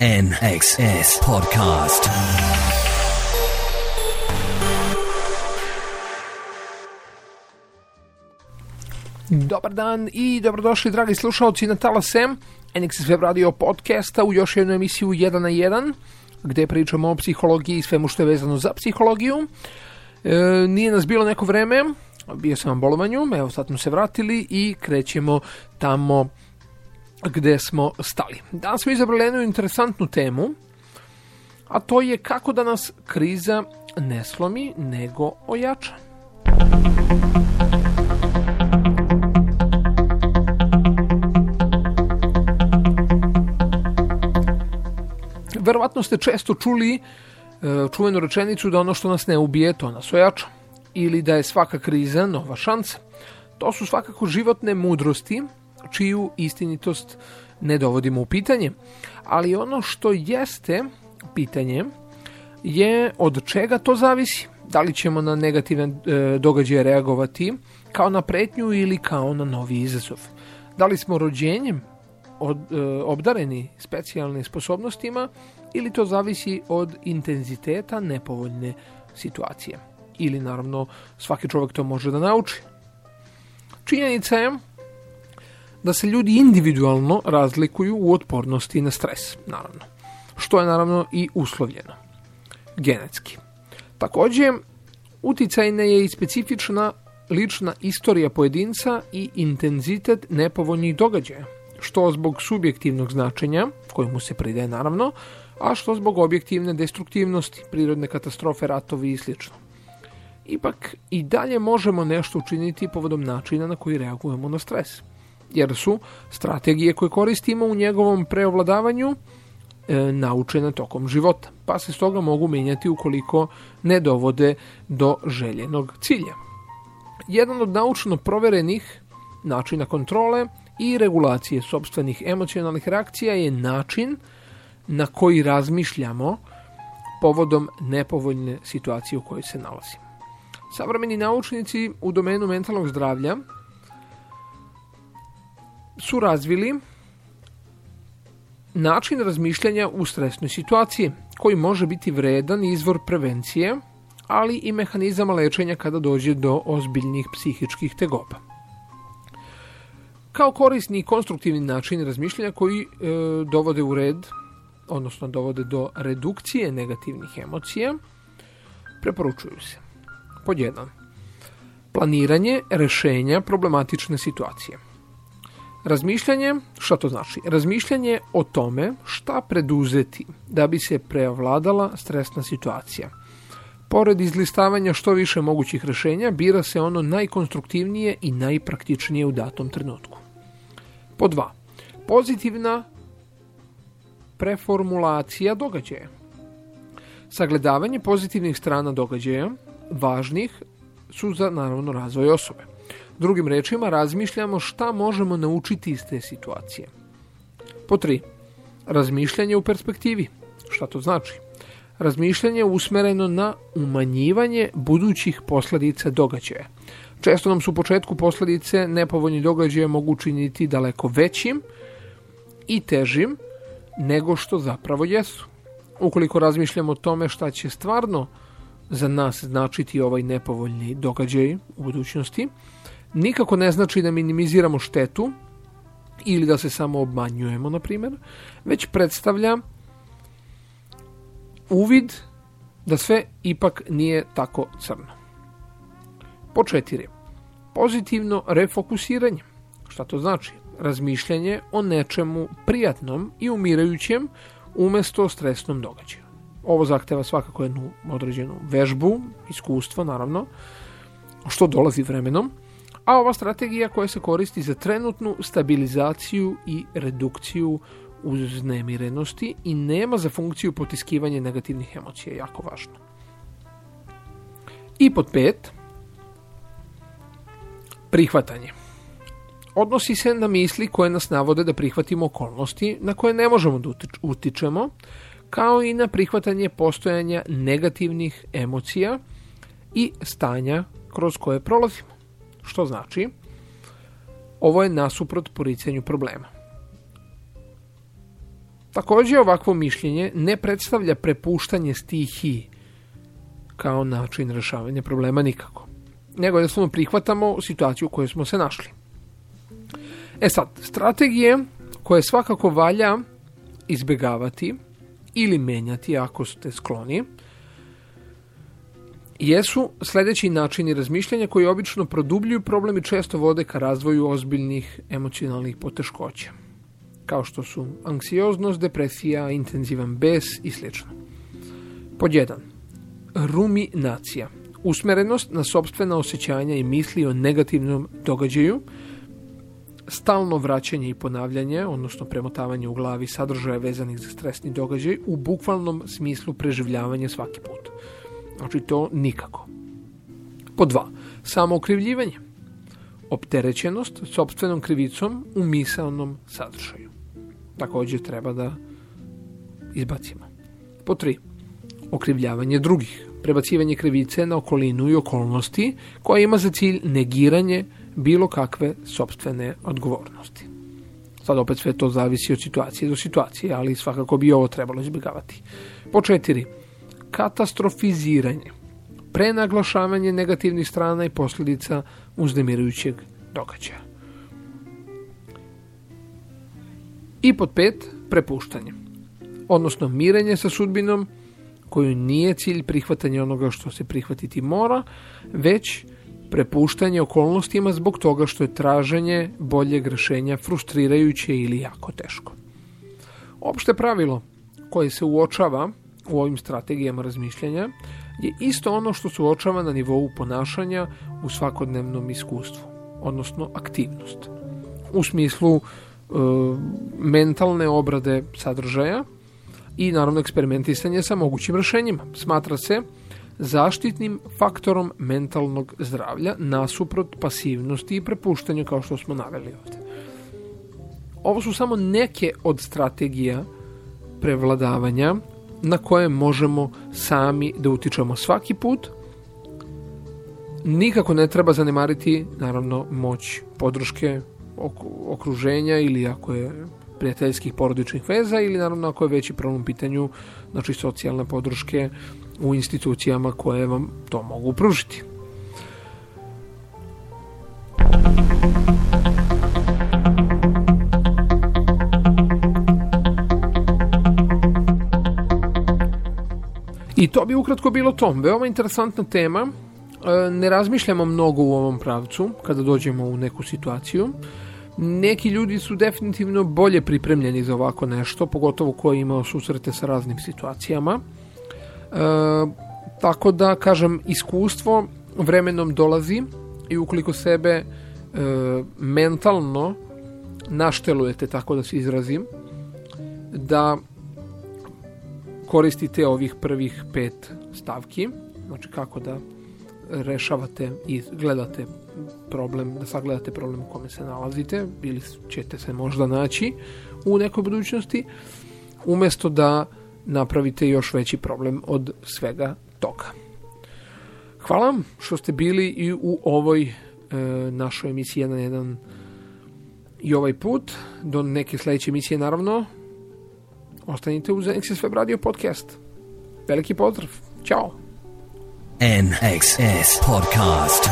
NXS Podcast. Dobar dan i dobrodošli dragi slušalci na Talasem, NXS Web Radio podcasta u još jednu emisiju 1 na 1 gdje pričamo o psihologiji i svemu što je vezano za psihologiju. E, nije nas bilo neko vreme, bio sam na bolovanju, evo sad smo se vratili i krećemo tamo gdje smo stali. Danas smo izabrali jednu interesantnu temu, a to je kako da nas kriza ne slomi, nego ojača. Verovatno ste često čuli e, čuvenu rečenicu da ono što nas ne ubije, to nas ojača. Ili da je svaka kriza nova šansa. To su svakako životne mudrosti čiju istinitost ne dovodimo u pitanje. Ali ono što jeste pitanje je od čega to zavisi. Da li ćemo na negativne e, događaje reagovati kao na pretnju ili kao na novi izazov. Da li smo rođenjem od, e, obdareni specijalnim sposobnostima ili to zavisi od intenziteta nepovoljne situacije. Ili naravno svaki čovjek to može da nauči. Činjenica je da se ljudi individualno razlikuju u otpornosti na stres, naravno. Što je naravno i uslovljeno. Genetski. Također, uticajna je i specifična lična istorija pojedinca i intenzitet nepovoljnih događaja, što zbog subjektivnog značenja, kojemu se pridaje naravno, a što zbog objektivne destruktivnosti, prirodne katastrofe, ratovi i sl. Ipak i dalje možemo nešto učiniti povodom načina na koji reagujemo na stres, jer su strategije koje koristimo u njegovom preovladavanju e, naučene tokom života, pa se stoga mogu mijenjati ukoliko ne dovode do željenog cilja. Jedan od naučno proverenih načina kontrole i regulacije sobstvenih emocionalnih reakcija je način na koji razmišljamo povodom nepovoljne situacije u kojoj se nalazimo. Savremeni naučnici u domenu mentalnog zdravlja su razvili način razmišljanja u stresnoj situaciji koji može biti vredan izvor prevencije, ali i mehanizama lečenja kada dođe do ozbiljnih psihičkih tegoba. Kao korisni i konstruktivni način razmišljanja koji e, dovode u red odnosno dovode do redukcije negativnih emocija, preporučuju se. Pod jedan. Planiranje rešenja problematične situacije. Razmišljanje, šta to znači? Razmišljanje o tome šta preduzeti da bi se preovladala stresna situacija. Pored izlistavanja što više mogućih rešenja, bira se ono najkonstruktivnije i najpraktičnije u datom trenutku. Po dva. Pozitivna preformulacija događaja. Sagledavanje pozitivnih strana događaja, važnih, su za naravno razvoj osobe. Drugim rečima, razmišljamo šta možemo naučiti iz te situacije. Po tri, razmišljanje u perspektivi. Šta to znači? Razmišljanje usmereno na umanjivanje budućih posljedica događaja. Često nam su u početku posljedice nepovoljni događaje mogu učiniti daleko većim i težim nego što zapravo jesu. Ukoliko razmišljamo o tome šta će stvarno za nas značiti ovaj nepovoljni događaj u budućnosti, nikako ne znači da minimiziramo štetu ili da se samo obmanjujemo, na primjer, već predstavlja uvid da sve ipak nije tako crno. Po četiri. Pozitivno refokusiranje. Šta to znači? razmišljanje o nečemu prijatnom i umirajućem umjesto stresnom događaju. Ovo zahteva svakako jednu određenu vežbu, iskustvo naravno, što dolazi vremenom, a ova strategija koja se koristi za trenutnu stabilizaciju i redukciju uznemirenosti i nema za funkciju potiskivanja negativnih emocija, jako važno. I pod pet, prihvatanje odnosi se na misli koje nas navode da prihvatimo okolnosti na koje ne možemo da utičemo, kao i na prihvatanje postojanja negativnih emocija i stanja kroz koje prolazimo. Što znači, ovo je nasuprot poricanju problema. Također ovakvo mišljenje ne predstavlja prepuštanje stihiji kao način rješavanja problema nikako. Nego jednostavno prihvatamo situaciju u kojoj smo se našli. E sad, strategije koje svakako valja izbjegavati ili menjati ako ste skloni, jesu sljedeći načini razmišljanja koji obično produbljuju problem i često vode ka razvoju ozbiljnih emocionalnih poteškoća, kao što su anksioznost, depresija, intenzivan bes i sl. Pod jedan. Ruminacija. Usmerenost na sobstvena osjećanja i misli o negativnom događaju, stalno vraćanje i ponavljanje, odnosno premotavanje u glavi sadržaja vezanih za stresni događaj u bukvalnom smislu preživljavanja svaki put. Znači to nikako. Po dva, samo okrivljivanje. Opterećenost sobstvenom krivicom u misalnom sadržaju. Također treba da izbacimo. Po tri, okrivljavanje drugih. Prebacivanje krivice na okolinu i okolnosti koja ima za cilj negiranje bilo kakve sobstvene odgovornosti. Sad opet sve to zavisi od situacije do situacije, ali svakako bi ovo trebalo izbjegavati. Po četiri, katastrofiziranje, prenaglašavanje negativnih strana i posljedica uznemirujućeg događaja. I pod pet, prepuštanje, odnosno mirenje sa sudbinom koju nije cilj prihvatanja onoga što se prihvatiti mora, već prepuštanje okolnostima zbog toga što je traženje boljeg rješenja frustrirajuće ili jako teško. Opšte pravilo koje se uočava u ovim strategijama razmišljanja je isto ono što se uočava na nivou ponašanja u svakodnevnom iskustvu, odnosno aktivnost. U smislu e, mentalne obrade sadržaja i naravno eksperimentisanje sa mogućim rješenjima. Smatra se zaštitnim faktorom mentalnog zdravlja nasuprot pasivnosti i prepuštanju kao što smo naveli ovdje. Ovo su samo neke od strategija prevladavanja na koje možemo sami da utičemo svaki put. Nikako ne treba zanemariti naravno moć podrške okruženja ili ako je prijateljskih porodičnih veza ili naravno ako je veći problem pitanju znači socijalne podrške u institucijama koje vam to mogu pružiti. I to bi ukratko bilo to. Veoma interesantna tema. E, ne razmišljamo mnogo u ovom pravcu kada dođemo u neku situaciju. Neki ljudi su definitivno bolje pripremljeni za ovako nešto, pogotovo koji imao susrete sa raznim situacijama. E, tako da, kažem, iskustvo vremenom dolazi i ukoliko sebe e, mentalno naštelujete, tako da se izrazim, da koristite ovih prvih pet stavki, znači kako da rešavate i gledate problem, da sagledate problem u kome se nalazite ili ćete se možda naći u nekoj budućnosti, umjesto da napravite još veći problem od svega toga. Hvala što ste bili i u ovoj e, našoj emisiji 1.1 i ovaj put. Do neke sljedeće emisije naravno ostanite uz NXS Web Radio podcast. Veliki pozdrav. Ćao. NXS Podcast.